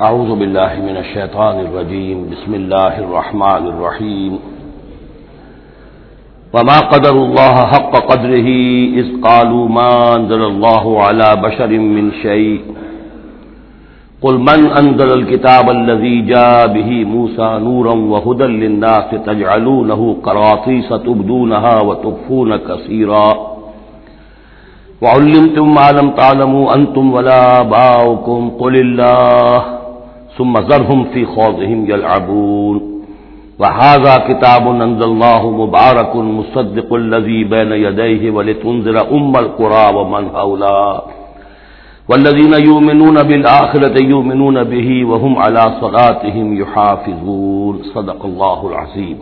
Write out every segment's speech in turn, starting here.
أعوذ بالله من الشيطان الرجيم. بسم الله الرحمن الرحيم. وما قدر الله حق قدره إذ قالوا ما أنزل الله على بشر من شيء. قل من أنزل الكتاب الذي جاء به موسى نورا وهدى للناس تجعلونه قراطيس تبدونها وتخفون كثيرا. وعلمتم ما لم تعلموا أنتم ولا باؤكم قل الله ثم ذرهم في خوضهم يلعبون. وهذا كتاب أنزل الله مبارك مصدق الذي بين يديه ولتنذر أم القرى ومن حولها والذين يؤمنون بالآخرة يؤمنون به وهم على صلاتهم يحافظون. صدق الله العظيم.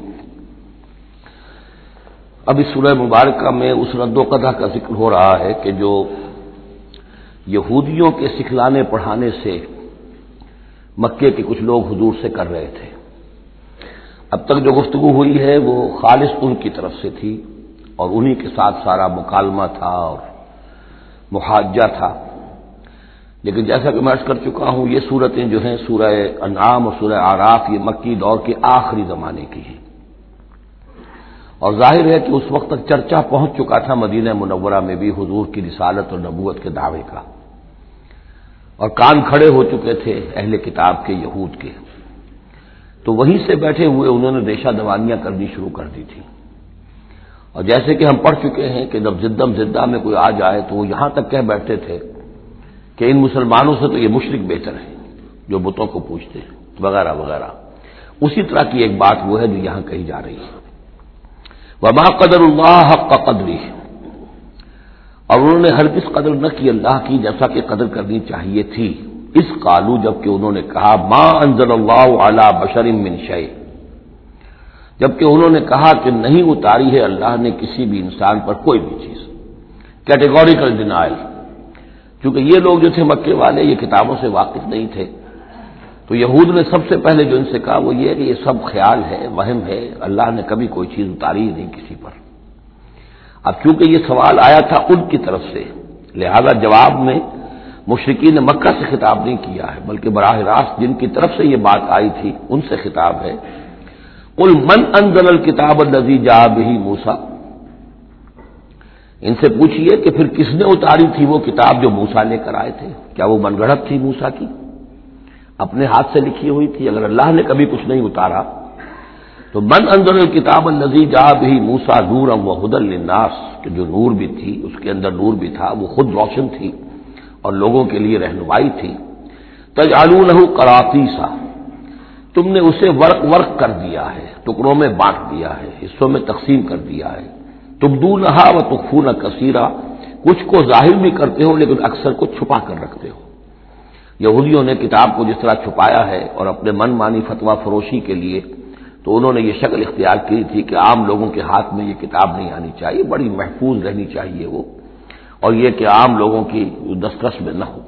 اب اس سورہ مبارکہ میں اس رد و قدع کا ذکر ہو رہا ہے کہ جو یہودیوں کے سکھلانے پڑھانے سے مکے کے کچھ لوگ حضور سے کر رہے تھے۔ اب تک جو گفتگو ہوئی ہے وہ خالص ان کی طرف سے تھی اور انہی کے ساتھ سارا مکالمہ تھا اور محاجہ تھا۔ لیکن جیسا کہ میں عرض کر چکا ہوں، یہ صورتیں جو ہیں سورہ انعام اور سورہ آراف یہ مکی دور کے آخری زمانے کی ہیں۔ اور ظاہر ہے کہ اس وقت تک چرچا پہنچ چکا تھا مدینہ منورہ میں بھی، حضور کی رسالت اور نبوت کے دعوے کا۔ اور کان کھڑے ہو چکے تھے اہل کتاب کے، یہود کے۔ تو وہیں سے بیٹھے ہوئے انہوں نے ریشہ دوانیاں کرنی شروع کر دی تھی اور جیسے کہ ہم پڑھ چکے ہیں کہ جب زدم زدہ میں کوئی آ جائے تو وہ یہاں تک کہہ بیٹھتے تھے کہ ان مسلمانوں سے تو یہ مشرق بہتر ہے، جو بتوں کو پوچھتے ہیں، وغیرہ وغیرہ۔ اسی طرح کی ایک بات وہ ہے جو یہاں کہی جا رہی ہے۔ وبا قدر اللہ حق کا قدری اور انہوں نے ہر کس قدر نہ کی اللہ کی جیسا کہ قدر کرنی چاہیے تھی۔ اس قالو جبکہ انہوں نے کہا، ما انزل اللہ اعلی بشر من شے جبکہ انہوں نے کہا کہ نہیں اتاری ہے اللہ نے کسی بھی انسان پر کوئی بھی چیز۔ کیٹیگوریکل ڈینائل چونکہ یہ لوگ جو تھے مکے والے، یہ کتابوں سے واقف نہیں تھے۔ تو یہود نے سب سے پہلے جو ان سے کہا وہ یہ کہ یہ سب خیال ہے، وہم ہے، اللہ نے کبھی کوئی چیز اتاری ہی نہیں کسی پر۔ اب چونکہ یہ سوال آیا تھا ان کی طرف سے، لہذا جواب میں مشرقین نے مکہ سے خطاب نہیں کیا ہے، بلکہ براہ راست جن کی طرف سے یہ بات آئی تھی، ان سے خطاب ہے۔ کل من انزل الکتاب النزی جا بھی موسا ان سے پوچھیے کہ پھر کس نے اتاری تھی وہ کتاب جو موسا لے کر آئے تھے؟ کیا وہ من گڑت تھی موسا کی؟ اپنے ہاتھ سے لکھی ہوئی تھی، اگر اللہ نے کبھی کچھ نہیں اتارا تو من انزل الکتاب النزی جا بھی موسا نور و حدل الناس کہ جو نور بھی تھی، اس کے اندر نور بھی تھا، وہ خود روشن تھی اور لوگوں کے لیے رہنمائی تھی۔ تج آلو کراتی سا تم نے اسے ورق ورق کر دیا ہے، ٹکڑوں میں بانٹ دیا ہے، حصوں میں تقسیم کر دیا ہے۔ تم دو نہا و تخو کثیرہ کچھ کو ظاہر بھی کرتے ہو لیکن اکثر کو چھپا کر رکھتے ہو۔ یہودیوں نے کتاب کو جس طرح چھپایا ہے اور اپنے من مانی فتوا فروشی کے لیے تو انہوں نے یہ شکل اختیار کی تھی کہ عام لوگوں کے ہاتھ میں یہ کتاب نہیں آنی چاہیے، بڑی محفوظ رہنی چاہیے وہ، اور یہ کہ عام لوگوں کی دسترس میں نہ ہو۔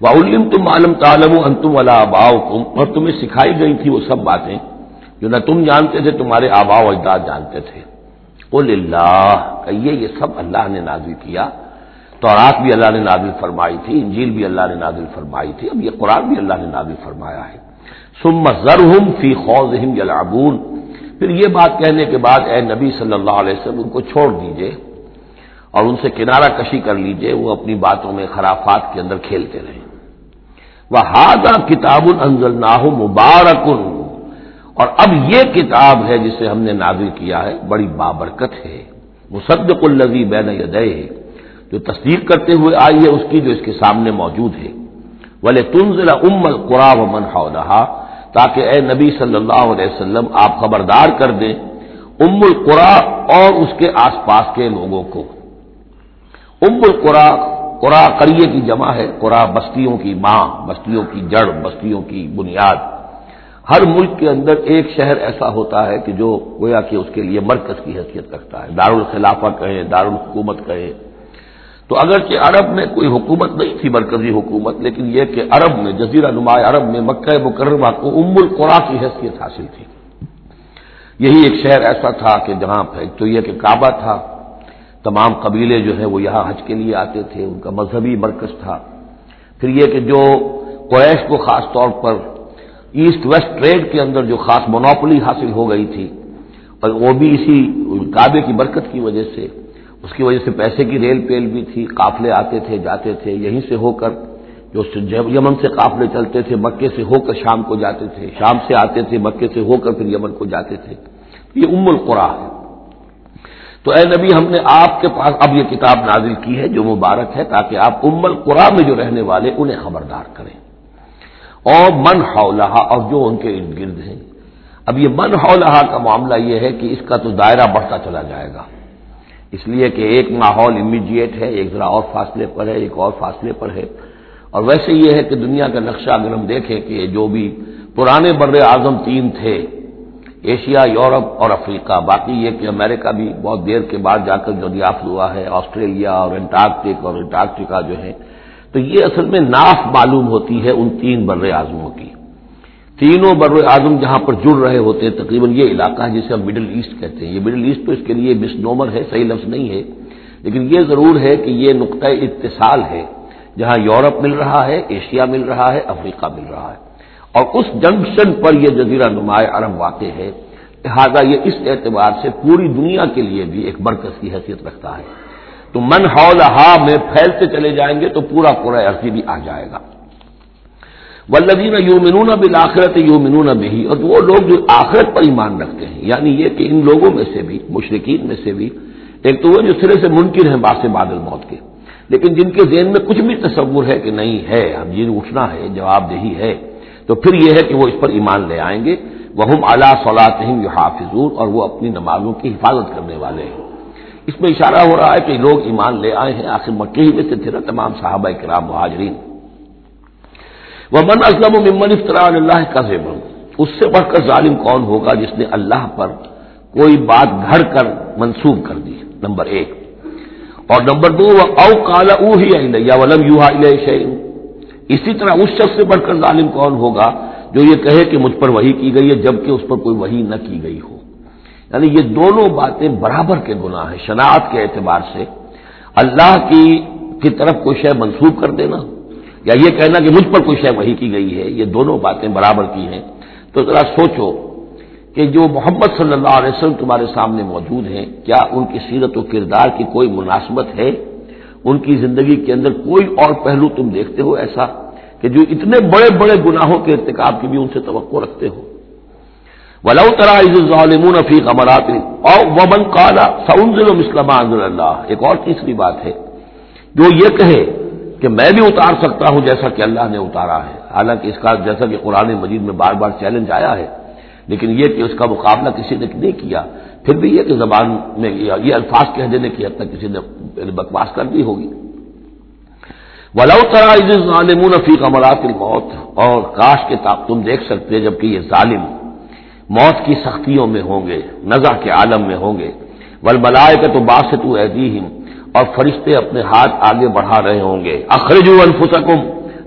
وَعُلِّمْ تم عالم تعالم انتم ولا آباؤ اور تمہیں سکھائی گئی تھی وہ سب باتیں جو نہ تم جانتے تھے، تمہارے آبا و اجداد جانتے تھے۔ قل اللہ کہیے یہ سب اللہ نے نازل کیا۔ تو رات بھی اللہ نے نازل فرمائی تھی، انجیل بھی اللہ نے نازل فرمائی تھی، اب یہ قرآن بھی اللہ نے نازل فرمایا ہے۔ سم ذرہم فی خوضہم یلعبون۔ پھر یہ بات کہنے کے بعد اے نبی صلی اللہ علیہ وسلم، ان کو چھوڑ دیجیے اور ان سے کنارہ کشی کر لیجیے، وہ اپنی باتوں میں خرافات کے اندر کھیلتے رہے وہ ہاضا کتاب انزل نہ مبارکن اور اب یہ کتاب ہے جسے ہم نے نازل کیا ہے، بڑی بابرکت ہے۔ مصدق الزی بین یدے جو تصدیق کرتے ہوئے آئی ہے، اس کی جو اس کے سامنے موجود ہے۔ ولے تنزلہ ام القرا و من رہا تاکہ اے نبی صلی اللہ علیہ وسلم آپ خبردار کر دیں ام القرا اور اس کے آس پاس کے لوگوں کو۔ ام القرا قرا کریے کی جمع ہے قرا بستیوں کی ماں، بستیوں کی جڑ، بستیوں کی بنیاد۔ ہر ملک کے اندر ایک شہر ایسا ہوتا ہے کہ جو گویا کہ اس کے لیے مرکز کی حیثیت رکھتا ہے۔ دارالخلافہ کہیں، دارالحکومت کہیں تو اگرچہ عرب میں کوئی حکومت نہیں تھی، مرکزی حکومت، لیکن یہ کہ عرب میں، جزیرہ نما عرب میں، مکہ مکرمہ کو ام القرا کی حیثیت حاصل تھی۔ یہی ایک شہر ایسا تھا کہ جہاں تو یہ کہ کعبہ تھا، تمام قبیلے جو ہیں وہ یہاں حج کے لیے آتے تھے، ان کا مذہبی مرکز تھا۔ پھر یہ کہ جو قریش کو خاص طور پر ایسٹ ویسٹ ٹریڈ کے اندر جو خاص مونوپلی حاصل ہو گئی تھی، اور وہ بھی اسی کعبے کی برکت کی وجہ سے اس کی وجہ سے پیسے کی ریل پیل بھی تھی، قافلے آتے تھے، جاتے تھے، یہیں سے ہو کر جو یمن سے قافلے چلتے تھے، مکے سے ہو کر شام کو جاتے تھے، شام سے آتے تھے، مکے سے ہو کر پھر یمن کو جاتے تھے۔ یہ ام القرا ہے۔ تو اے نبی، ہم نے آپ کے پاس اب یہ کتاب نازل کی ہے جو مبارک ہے، تاکہ آپ ام القرا میں جو رہنے والے انہیں خبردار کریں۔ اور من حولہ اور جو ان کے ارد گرد ہیں۔ اب یہ من حولہ کا معاملہ یہ ہے کہ اس کا تو دائرہ بڑھتا چلا جائے گا۔ اس لیے کہ ایک ماحول امیڈیٹ ہے، ایک ذرا اور فاصلے پر ہے، ایک اور فاصلے پر ہے۔ اور ویسے یہ ہے کہ دنیا کا نقشہ اگر ہم دیکھیں کہ جو بھی پرانے بر اعظم تین تھے، ایشیا، یورپ اور افریقہ، باقی یہ کہ امریکہ بھی بہت دیر کے بعد جا کر جو دریافت ہوا ہے، آسٹریلیا اور انٹارکٹک اور انٹارکٹیکا جو ہے تو یہ اصل میں ناف معلوم ہوتی ہے ان تین بر اعظموں کی۔ تینوں بر اعظم جہاں پر جڑ رہے ہوتے ہیں، تقریباً یہ علاقہ ہے جسے ہم مڈل ایسٹ کہتے ہیں۔ یہ مڈل ایسٹ تو اس کے لیے مس نومر ہے، صحیح لفظ نہیں ہے، لیکن یہ ضرور ہے کہ یہ نقطۂ اتصال ہے، جہاں یورپ مل رہا ہے، ایشیا مل رہا ہے، افریقہ مل رہا ہے۔ اور اس جنکشن پر یہ جزیرہ نمایاں عرب واقع ہے۔ لہٰذا یہ اس اعتبار سے پوری دنیا کے لیے بھی ایک برکت کی حیثیت رکھتا ہے۔ تو من ہا میں پھیلتے چلے جائیں گے تو پورا پورا عرصی بھی آ جائے گا۔ ولدین یومنون بالآخرت یومنون بھی اور وہ لوگ جو آخرت پر ایمان رکھتے ہیں یعنی یہ کہ ان لوگوں میں سے بھی مشرقین میں سے بھی، ایک تو وہ جو سرے سے ممکن ہے باس بادل موت کے۔ لیکن جن کے ذہن میں کچھ بھی تصور ہے کہ نہیں ہے، اب یہ اٹھنا ہے، جواب دہی ہے، تو پھر یہ ہے کہ وہ اس پر ایمان لے آئیں گے۔ وہ ہم اعلیٰ صلاح یہ حافظور اور وہ اپنی نمازوں کی حفاظت کرنے والے ہیں۔ اس میں اشارہ ہو رہا ہے کہ لوگ ایمان لے آئے ہیں۔ آخر مکے ہی میں سے تھے نا تمام صحابہ کرام مہاجرین۔ وہ من اسلم و ممن افطرا اللہ کا اس سے بڑھ کر ظالم کون ہوگا جس نے اللہ پر کوئی بات گھڑ کر منسوخ کر دی؟ نمبر ایک. اور نمبر دو وہ او کالا او ہی یا ولم یو اسی طرح اس شخص سے بڑھ کر ظالم کون ہوگا جو یہ کہے کہ مجھ پر وہی کی گئی ہے جبکہ اس پر کوئی وہی نہ کی گئی ہو. یعنی یہ دونوں باتیں برابر کے گناہ ہیں، شناخت کے اعتبار سے. اللہ کی کی طرف کوئی شے منسوخ کر دینا یا یہ کہنا کہ مجھ پر کوئی شے وہی کی گئی ہے، یہ دونوں باتیں برابر کی ہیں۔ تو ذرا سوچو کہ جو محمد صلی اللہ علیہ وسلم تمہارے سامنے موجود ہیں، کیا ان کی سیرت و کردار کی کوئی مناسبت ہے؟ ان کی زندگی کے اندر کوئی اور پہلو تم دیکھتے ہو ایسا کہ جو اتنے بڑے بڑے گناہوں کے ارتکاب کی بھی ان سے توقع رکھتے ہو؟ ولو ترا ظالمون فیق امرات اور ومن کالا سعنزل مسلم اللہ ایک اور تیسری بات ہے، جو یہ کہے کہ میں بھی اتار سکتا ہوں جیسا کہ اللہ نے اتارا ہے۔ حالانکہ اس کا جیسا کہ قرآن مجید میں بار بار چیلنج آیا ہے، لیکن یہ کہ اس کا مقابلہ کسی نے نہیں کیا، پھر بھی یہ کہ زبان میں یہ الفاظ کہہ دینے کی حد تک کسی نے یعنی بکواس کر دی ہوگی۔ ولو ترا ظالمون فی امرات الموت، اور کاش کے تاب تم دیکھ سکتے جبکہ یہ ظالم موت کی سختیوں میں ہوں گے نزا کے عالم میں ہوں گے۔ ول بلائے کا تو باست اور فرشتے اپنے ہاتھ آگے بڑھا رہے ہوں گے۔ اخرج الفسکم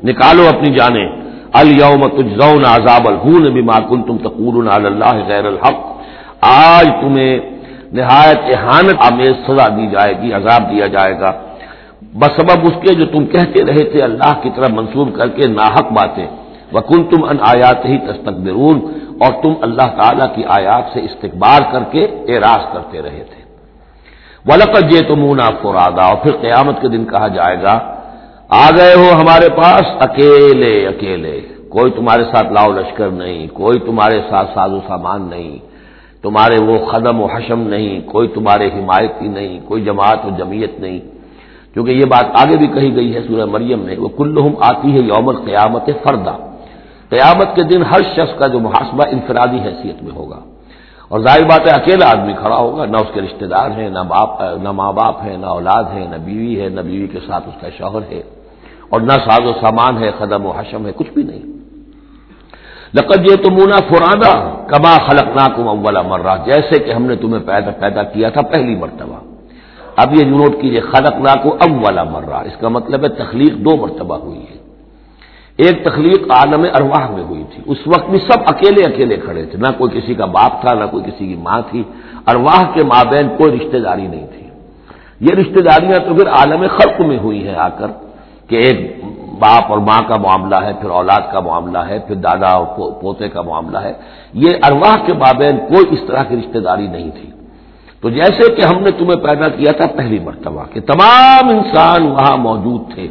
نکالو اپنی جانیں۔ الوم تجزون عذاب الہون بما کنتم تقولون علی اللہ غیر الحق۔ آج تمہیں نہایت احانت آمیز سزا دی جائے گی، عذاب دیا جائے گا۔ بسبب اس کے جو تم کہتے رہے تھے، اللہ کی طرف منسوخ کر کے ناحق باتیں۔ وکن تم ان آیات ہی تستقبرون اور تم اللہ تعالی کی آیات سے استقبال کر کے اعراض کرتے رہے تھے۔ ولقت جے تم آپ کو رادا اور پھر قیامت کے دن کہا جائے گا، آ گئے ہو ہمارے پاس اکیلے اکیلے، کوئی تمہارے ساتھ لاؤ لشکر نہیں، کوئی تمہارے ساتھ ساز و سامان نہیں، تمہارے وہ قدم و حشم نہیں، کوئی تمہارے حمایتی نہیں، کوئی جماعت و جمعیت نہیں۔ کیونکہ یہ بات آگے بھی کہی گئی ہے سورہ مریم میں وہ کلحم آتی ہے یوم قیامت فردا۔ قیامت کے دن ہر شخص کا جو محاسبہ، انفرادی حیثیت میں ہوگا۔ اور ظاہر بات ہے، اکیلا آدمی کھڑا ہوگا، نہ اس کے رشتہ دار ہیں، نہ باپ، نہ ماں باپ ہے نہ اولاد ہے نہ بیوی ہے، نہ بیوی کے ساتھ اس کا شوہر ہے، اور نہ ساز و سامان ہے قدم و حشم ہے، کچھ بھی نہیں۔ لقد یہ تو مونا فرادا کما خلق نا کم اولا مرہ، جیسے کہ ہم نے تمہیں پیدا پیدا کیا تھا پہلی مرتبہ۔ اب یہ نوٹ کیجیے خلق نا کو اب والا مر رہا اس کا مطلب ہے تخلیق دو مرتبہ ہوئی ہے۔ ایک تخلیق عالم ارواح میں ہوئی تھی۔ اس وقت بھی سب اکیلے اکیلے کھڑے تھے۔ نہ کوئی کسی کا باپ تھا، نہ کوئی کسی کی ماں تھی۔ ارواح کے مابین کوئی رشتہ داری نہیں تھی۔ یہ رشتہ داریاں تو پھر عالم خلق میں ہوئی ہیں آ کر کہ ایک باپ اور ماں کا معاملہ ہے، پھر اولاد کا معاملہ ہے، پھر دادا اور پوتے کا معاملہ ہے۔ یہ ارواح کے بابین کوئی اس طرح کی رشتہ داری نہیں تھی۔ تو جیسے کہ ہم نے تمہیں پیدا کیا تھا پہلی مرتبہ کہ تمام انسان وہاں موجود تھے۔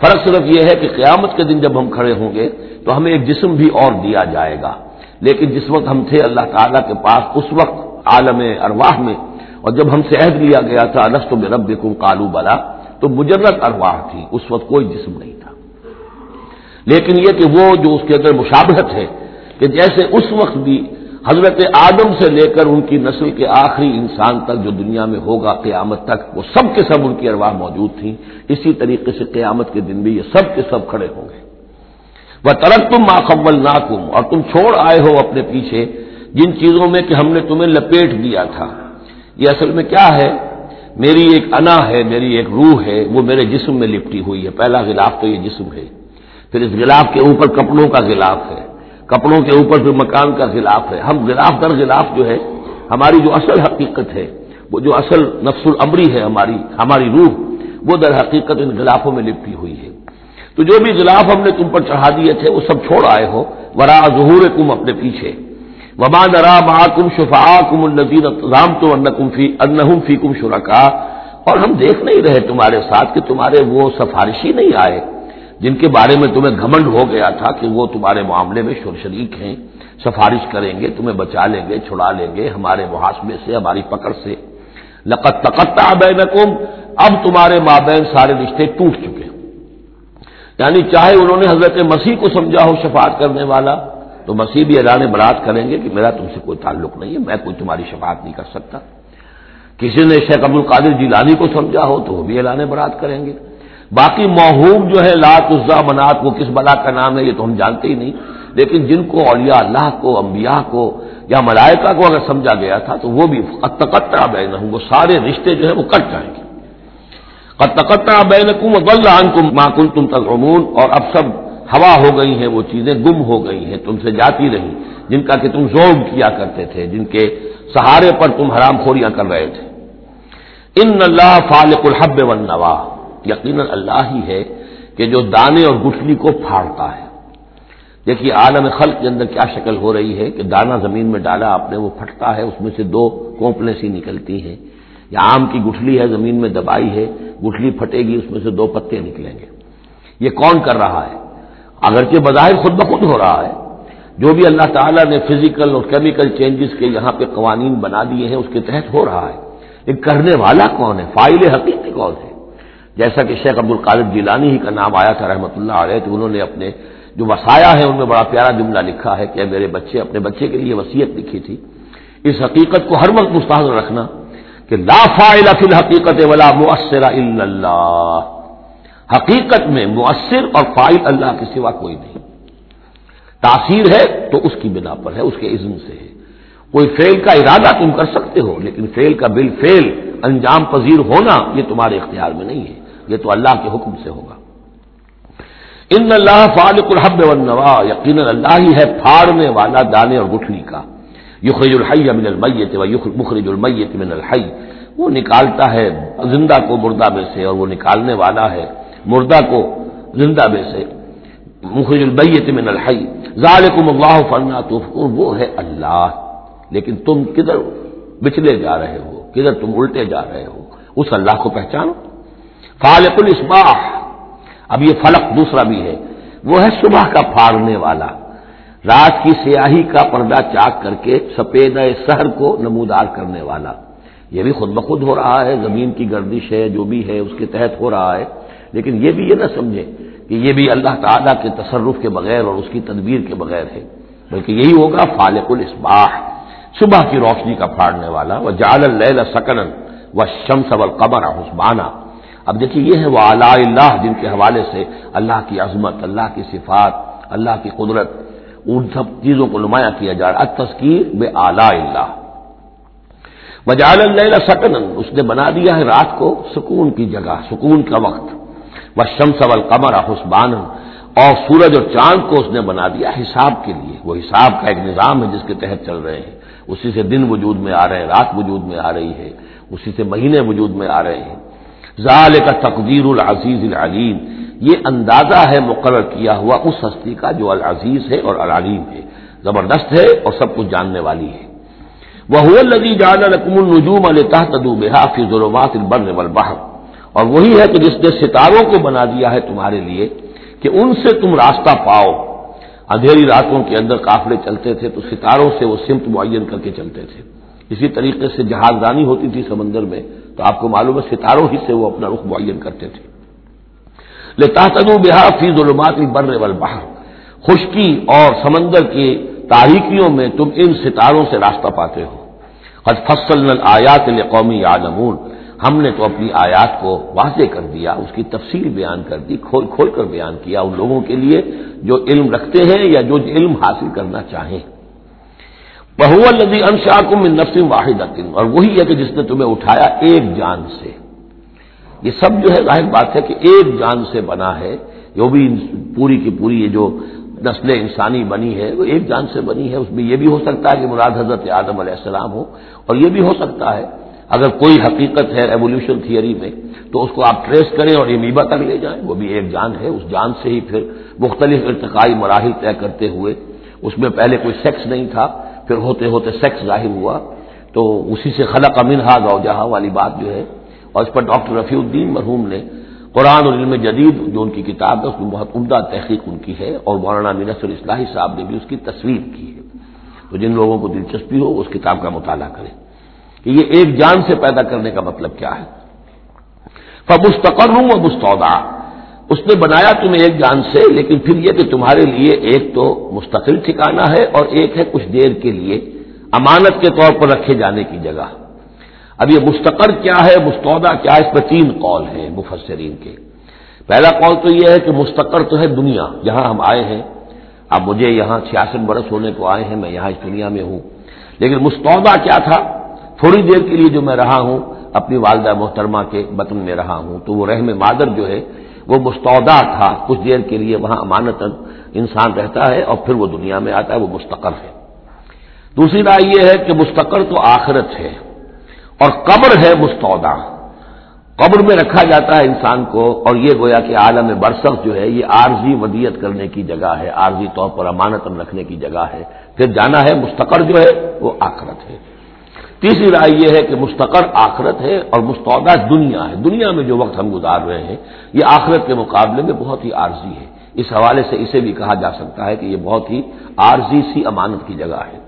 فرق صرف یہ ہے کہ قیامت کے دن جب ہم کھڑے ہوں گے تو ہمیں ایک جسم بھی اور دیا جائے گا۔ لیکن جس وقت ہم تھے اللہ تعالیٰ کے پاس، اس وقت عالم ارواح میں۔ اور جب ہم سے عہد لیا گیا تھا نسط میں رب کالو بلا، تو مجرد ارواح تھی، اس وقت کوئی جسم نہیں تھا۔ لیکن یہ کہ وہ جو اس کے اندر مشابہت ہے، کہ جیسے اس وقت بھی حضرت آدم سے لے کر ان کی نسل کے آخری انسان تک جو دنیا میں ہوگا قیامت تک، وہ سب کے سب ان کی ارواح موجود تھیں۔ اسی طریقے سے قیامت کے دن بھی یہ سب کے سب کھڑے ہوں گے۔ وہ ترک تم ماقبل ناکم اور تم چھوڑ آئے ہو اپنے پیچھے جن چیزوں میں کہ ہم نے تمہیں لپیٹ دیا تھا۔ یہ اصل میں کیا ہے؟ میری ایک انا ہے، میری ایک روح ہے، وہ میرے جسم میں لپٹی ہوئی ہے۔ پہلا غلاف تو یہ جسم ہے۔ پھر اس غلاف کے اوپر کپڑوں کا غلاف ہے۔ کپڑوں کے اوپر پھر مکان کا غلاف ہے۔ ہم غلاف در غلاف جو ہے، ہماری جو اصل حقیقت ہے، وہ جو اصل نفس العمری ہے ہماری ہماری روح، وہ در حقیقت ان غلافوں میں لپٹی ہوئی ہے۔ تو جو بھی غلاف ہم نے تم پر چڑھا دیے تھے، وہ سب چھوڑ آئے ہو۔ ورا ظہور کم اپنے پیچھے۔ وبا نرا مہا کم شفا کم النزیر رام تو ان فی کم شرکا اور ہم دیکھ نہیں رہے تمہارے ساتھ کہ تمہارے وہ سفارشی نہیں آئے۔ جن کے بارے میں تمہیں گھمنڈ ہو گیا تھا کہ وہ تمہارے معاملے میں شور شریک ہیں، سفارش کریں گے، تمہیں بچا لیں گے، چھڑا لیں گے ہمارے محاسبے سے، ہماری پکڑ سے۔ لقت تقتا بینکم، اب تمہارے مابین سارے رشتے ٹوٹ چکے یعنی چاہے انہوں نے حضرت مسیح کو سمجھا ہو شفاعت کرنے والا، تو مسیح بھی اعلان برات کریں گے کہ میرا تم سے کوئی تعلق نہیں ہے، میں کوئی تمہاری شفاعت نہیں کر سکتا۔ کسی نے شیخ عبد القادر جیلانی کو سمجھا ہو تو وہ بھی اعلان برات کریں گے۔ باقی محوب جو ہے لات عزا منات، وہ کس بلا کا نام ہے یہ تو ہم جانتے ہی نہیں۔ لیکن جن کو اولیاء اللہ کو، انبیاء کو یا ملائکہ کو اگر سمجھا گیا تھا تو وہ بھی قطقطع بین ہوں وہ سارے رشتے جو ہیں وہ کٹ جائیں گے۔ قطقطع بین کم غلان کم معقول تم تک اور اب سب ہوا ہو گئی ہیں، وہ چیزیں گم ہو گئی ہیں، تم سے جاتی رہی۔ جن کا کہ تم زوم کیا کرتے تھے، جن کے سہارے پر تم حرام خوریاں کر رہے تھے۔ ان اللہ فالق الحب و یقیناً اللہ ہی ہے کہ جو دانے اور گٹھلی کو پھاڑتا ہے۔ دیکھیے، عالم خلق کے اندر کیا شکل ہو رہی ہے کہ دانا زمین میں ڈالا آپ نے، وہ پھٹتا ہے، اس میں سے دو کوپلیں سی نکلتی ہیں۔ یا آم کی گٹھلی ہے، زمین میں دبائی ہے، گٹھلی پھٹے گی، اس میں سے دو پتے نکلیں گے۔ یہ کون کر رہا ہے؟ اگرچہ بظاہر خود بخود ہو رہا ہے۔ جو بھی اللہ تعالیٰ نے فزیکل اور کیمیکل چینجز کے یہاں پہ قوانین بنا دیے ہیں، اس کے تحت ہو رہا ہے۔ یہ کرنے والا کون ہے؟ فائل حقیقی کون ہے؟ جیسا کہ شیخ عبد القادر جیلانی ہی کا نام آیا تھا رحمۃ اللہ علیہ، تو انہوں نے اپنے جو وسایا ہے، ان میں بڑا پیارا جملہ لکھا ہے کہ میرے بچے، اپنے بچے کے لیے وصیت لکھی تھی۔ اس حقیقت کو ہر وقت مستحضر رکھنا کہ لا فائل فی الحقیقت ولا مؤثر اللہ۔ حقیقت میں مؤثر اور فائل اللہ کے سوا کوئی نہیں۔ تاثیر ہے تو اس کی بنا پر ہے، اس کے عزم سے ہے۔ کوئی فیل کا ارادہ تم کر سکتے ہو، لیکن فیل کا بل فیل انجام پذیر ہونا یہ تمہارے اختیار میں نہیں ہے۔ یہ تو اللہ کے حکم سے ہوگا۔ ان اللہ فالق الحب والنوا، یقینا اللہ ہی ہے پھاڑنے والا، دانے اور گٹھلی کا۔ یخرج الحی من المیت و مخرج المیت من الحی۔ وہ نکالتا ہے زندہ کو مردہ میں سے اور وہ نکالنے والا ہے مردہ کو زندہ میں سے۔ مخرج المیت من الحی۔ ذالکم اللہ فنا تفکر وہ ہے اللہ۔ لیکن تم کدھر بچلے جا رہے ہو؟ کدھر تم الٹے جا رہے ہو؟ اس اللہ کو پہچانو۔ فالق الاسباح اب یہ فلق دوسرا بھی ہے۔ وہ ہے صبح کا پھاڑنے والا۔ رات کی سیاہی کا پردہ چاک کر کے سفید سہر کو نمودار کرنے والا۔ یہ بھی خود بخود ہو رہا ہے۔ زمین کی گردش ہے، جو بھی ہے، اس کے تحت ہو رہا ہے۔ لیکن یہ بھی یہ نہ سمجھے کہ یہ بھی اللہ تعالیٰ کے تصرف کے بغیر اور اس کی تدبیر کے بغیر ہے۔ بلکہ یہی ہوگا فالق الاسباح صبح کی روشنی کا پھاڑنے والا۔ وہ جال اللیل سکن و شمس قبر حسبانہ اب دیکھیے یہ ہے وہ اعلی اللہ جن کے حوالے سے اللہ کی عظمت، اللہ کی صفات، اللہ کی قدرت، ان سب چیزوں کو نمایاں کیا جا رہا تذکیر بے اعلی اللہ وجال اللہ سکن اس نے بنا دیا ہے رات کو سکون کی جگہ، سکون کا وقت۔ وہ شمس قمر حسبان اور سورج اور چاند کو اس نے بنا دیا حساب کے لیے۔ وہ حساب کا ایک نظام ہے جس کے تحت چل رہے ہیں۔ اسی سے دن وجود میں آ رہے ہیں، رات وجود میں آ رہی ہے۔ اسی سے مہینے وجود میں آ رہے ہیں۔ ظال کا تقدیر العزیز العلیم۔ یہ اندازہ ہے مقرر کیا ہوا اس ہستی کا جو العزیز ہے اور العلیم ہے۔ زبردست ہے اور سب کچھ جاننے والی ہے۔ وہ لدی جان رقم النجوم فی ظلمات البر والبحر۔ اور وہی ہے کہ جس نے ستاروں کو بنا دیا ہے تمہارے لیے کہ ان سے تم راستہ پاؤ۔ اندھیری راتوں کے اندر قافلے چلتے تھے تو ستاروں سے وہ سمت معین کر کے چلتے تھے۔ اسی طریقے سے جہاز رانی ہوتی تھی سمندر میں۔ تو آپ کو معلوم ہے ستاروں ہی سے وہ اپنا رخ معین کرتے تھے۔ لو بہار فی ظلمات بر والبحر۔ خشکی اور سمندر کی تاریکیوں میں تم ان ستاروں سے راستہ پاتے ہو۔ حج فصل آیات قومی یادمون ہم نے تو اپنی آیات کو واضح کر دیا، اس کی تفصیل بیان کر دی، کھول کھول کر بیان کیا ان لوگوں کے لیے جو علم رکھتے ہیں یا جو علم حاصل کرنا چاہیں۔ بہو الدی انشا کم نفسم واحد اور وہی ہے کہ جس نے تمہیں اٹھایا ایک جان سے۔ یہ سب جو ہے، ظاہر بات ہے کہ ایک جان سے بنا ہے، جو بھی پوری کی پوری یہ جو نسل انسانی بنی ہے وہ ایک جان سے بنی ہے اس میں یہ بھی ہو سکتا ہے کہ مراد حضرت آدم علیہ السلام ہو اور یہ بھی ہو سکتا ہے۔ اگر کوئی حقیقت ہے ایولیوشن تھیوری میں، تو اس کو آپ ٹریس کریں اور امیبا تک لے جائیں۔ وہ بھی ایک جان ہے، اس جان سے ہی پھر مختلف ارتقائی مراحل طے کرتے ہوئے۔ اس میں پہلے کوئی سیکس نہیں تھا پھر ہوتے ہوتے سیکس ظاہر ہوا۔ تو اسی سے خلق امن ہا گاؤ جہاں والی بات جو ہے، اور اس پر ڈاکٹر رفیع الدین مرحوم نے قرآن اور علم جدید جو ان کی کتاب ہے، اس میں بہت عمدہ تحقیق ان کی ہے، اور مولانا منصر اصلاحی صاحب نے بھی اس کی تصویر کی ہے۔ تو جن لوگوں کو دلچسپی ہو، اس کتاب کا مطالعہ کریں۔ کہ یہ ایک جان سے پیدا کرنے کا مطلب کیا ہے؟ فمستقر ہوں وہ مستعدا اس نے بنایا تمہیں ایک جان سے، لیکن پھر یہ کہ تمہارے لیے ایک تو مستقل ٹھکانا ہے اور ایک ہے کچھ دیر کے لیے امانت کے طور پر رکھے جانے کی جگہ۔ اب یہ مستقر کیا ہے؟ مستعودہ کیا ہے؟ اس پر تین قول ہیں مفسرین کے۔ پہلا قول تو یہ ہے کہ مستقر تو ہے دنیا جہاں ہم آئے ہیں۔ اب مجھے یہاں چھیاسٹھ برس ہونے کو آئے ہیں، میں یہاں اس دنیا میں ہوں۔ لیکن مستعودہ کیا تھا؟ تھوڑی دیر کے لیے جو میں رہا ہوں، اپنی والدہ محترمہ کے بطن میں رہا ہوں، تو وہ رحم مادر جو ہے وہ مستعودہ تھا، کچھ دیر کے لیے وہاں امانت انسان رہتا ہے اور پھر وہ دنیا میں آتا ہے، وہ مستقر ہے۔ دوسری رائے یہ ہے کہ مستقر تو آخرت ہے اور قبر ہے مستعودہ قبر میں رکھا جاتا ہے انسان کو اور یہ گویا کہ عالم برسخ جو ہے، یہ عارضی ودیت کرنے کی جگہ ہے، عارضی طور پر امانت رکھنے کی جگہ ہے۔ پھر جانا ہے مستقر جو ہے، وہ آخرت ہے۔ تیسری رائے یہ ہے کہ مستقر آخرت ہے اور مستعودہ دنیا ہے۔ دنیا میں جو وقت ہم گزار رہے ہیں، یہ آخرت کے مقابلے میں بہت ہی عارضی ہے۔ اس حوالے سے اسے بھی کہا جا سکتا ہے کہ یہ بہت ہی عارضی سی امانت کی جگہ ہے۔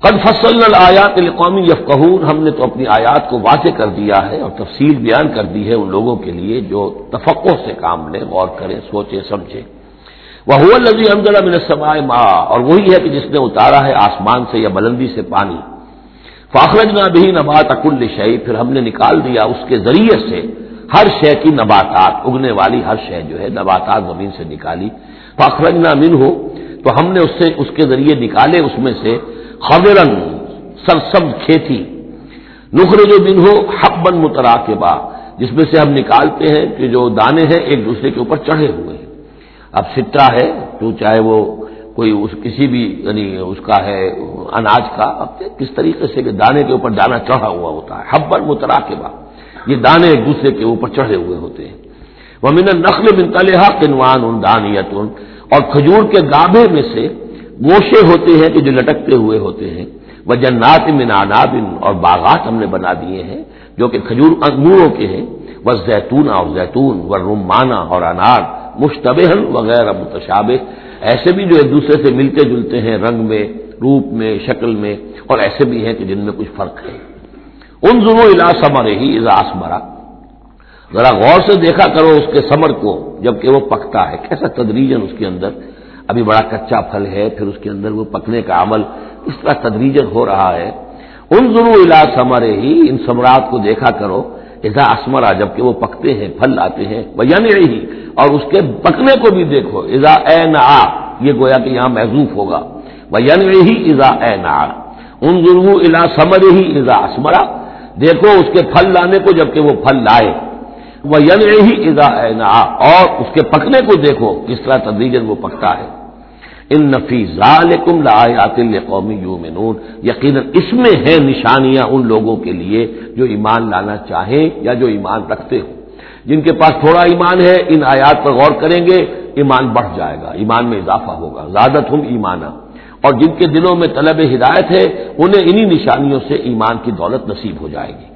قد فصل آیات قومی یفقہون ہم نے تو اپنی آیات کو واضح کر دیا ہے اور تفصیل بیان کر دی ہے ان لوگوں کے لیے جو تفقع سے کام لیں، غور کریں، سوچیں، سمجھیں۔ وہ لذی امزلہ من سمائے ماں اور وہی ہے کہ جس نے اتارا ہے آسمان سے یا بلندی سے پانی۔ فاخرج نہ بھی نبات اکل شعی پھر ہم نے نکال دیا اس کے ذریعے سے ہر شے کی نباتات، اگنے والی ہر شے جو ہے نباتات زمین سے نکالی۔ فاخرج نہ من ہو تو ہم نے اس سے اس کے ذریعے نکالے اس میں سے خبرن سرسب کھیتی۔ نخر جو بن ہو حق بن مترا کے جس میں سے ہم نکالتے ہیں کہ جو دانے ہیں ایک دوسرے کے اوپر چڑھے ہوئے۔ اب سٹا ہے، تو چاہے وہ کوئی اس کسی بھی یعنی اس کا ہے، اناج کا، اب کس طریقے سے کہ دانے کے اوپر دانا چڑھا ہوا ہوتا ہے ہبر مترا کے بعد یہ دانے ایک دوسرے کے اوپر چڑھے ہوئے ہوتے ہیں۔ وہ من نقل بن تلحا کنوان ان دانیت اور کھجور کے گابے میں سے گوشے ہوتے ہیں کہ جو لٹکتے ہوئے ہوتے ہیں۔ وہ جنات من انابن اور باغات ہم نے بنا دیے ہیں، جو کہ کھجور انگوروں کے ہیں۔ وہ زیتون اور زیتون و رومانہ اور انار۔ مشتبہ وغیرہ متشابہ، ایسے بھی جو ایک دوسرے سے ملتے جلتے ہیں رنگ میں، روپ میں، شکل میں، اور ایسے بھی ہیں کہ جن میں کچھ فرق ہے۔ ان ضرور الا سمر ہی اضاس مرا ذرا غور سے دیکھا کرو اس کے سمر کو، جبکہ وہ پکتا ہے۔ کیسا تدریجن اس کے اندر۔ ابھی بڑا کچا پھل ہے، پھر اس کے اندر وہ پکنے کا عمل اس طرح تدریجن ہو رہا ہے۔ ان ضرور الا سمر ہی ان سمراٹ کو دیکھا کرو۔ ایسا اسمرا، جبکہ وہ پکتے ہیں، پھل لاتے ہیں وہ یعنی رہی اور اس کے پکنے کو بھی دیکھو ایزا اے نا یہ گویا کہ یہاں محضوف ہوگا وہ یعنی رہی ایزا اے نا ان ضرور الا سمر ہی ایزا اسمرا، دیکھو اس کے پھل لانے کو جبکہ وہ پھل لائے وہ یعنی رہی ایزا اے نا اور اس کے پکنے کو دیکھو، کس طرح تدریجن وہ پکتا ہے۔ ان نفیزہ قومی یو یقیناً اس میں ہے نشانیاں ان لوگوں کے لیے جو ایمان لانا چاہیں یا جو ایمان رکھتے ہوں۔ جن کے پاس تھوڑا ایمان ہے، ان آیات پر غور کریں گے، ایمان بڑھ جائے گا، ایمان میں اضافہ ہوگا زیادت ہوں ایمانہ اور جن کے دلوں میں طلب ہدایت ہے، انہیں انہی نشانیوں سے ایمان کی دولت نصیب ہو جائے گی۔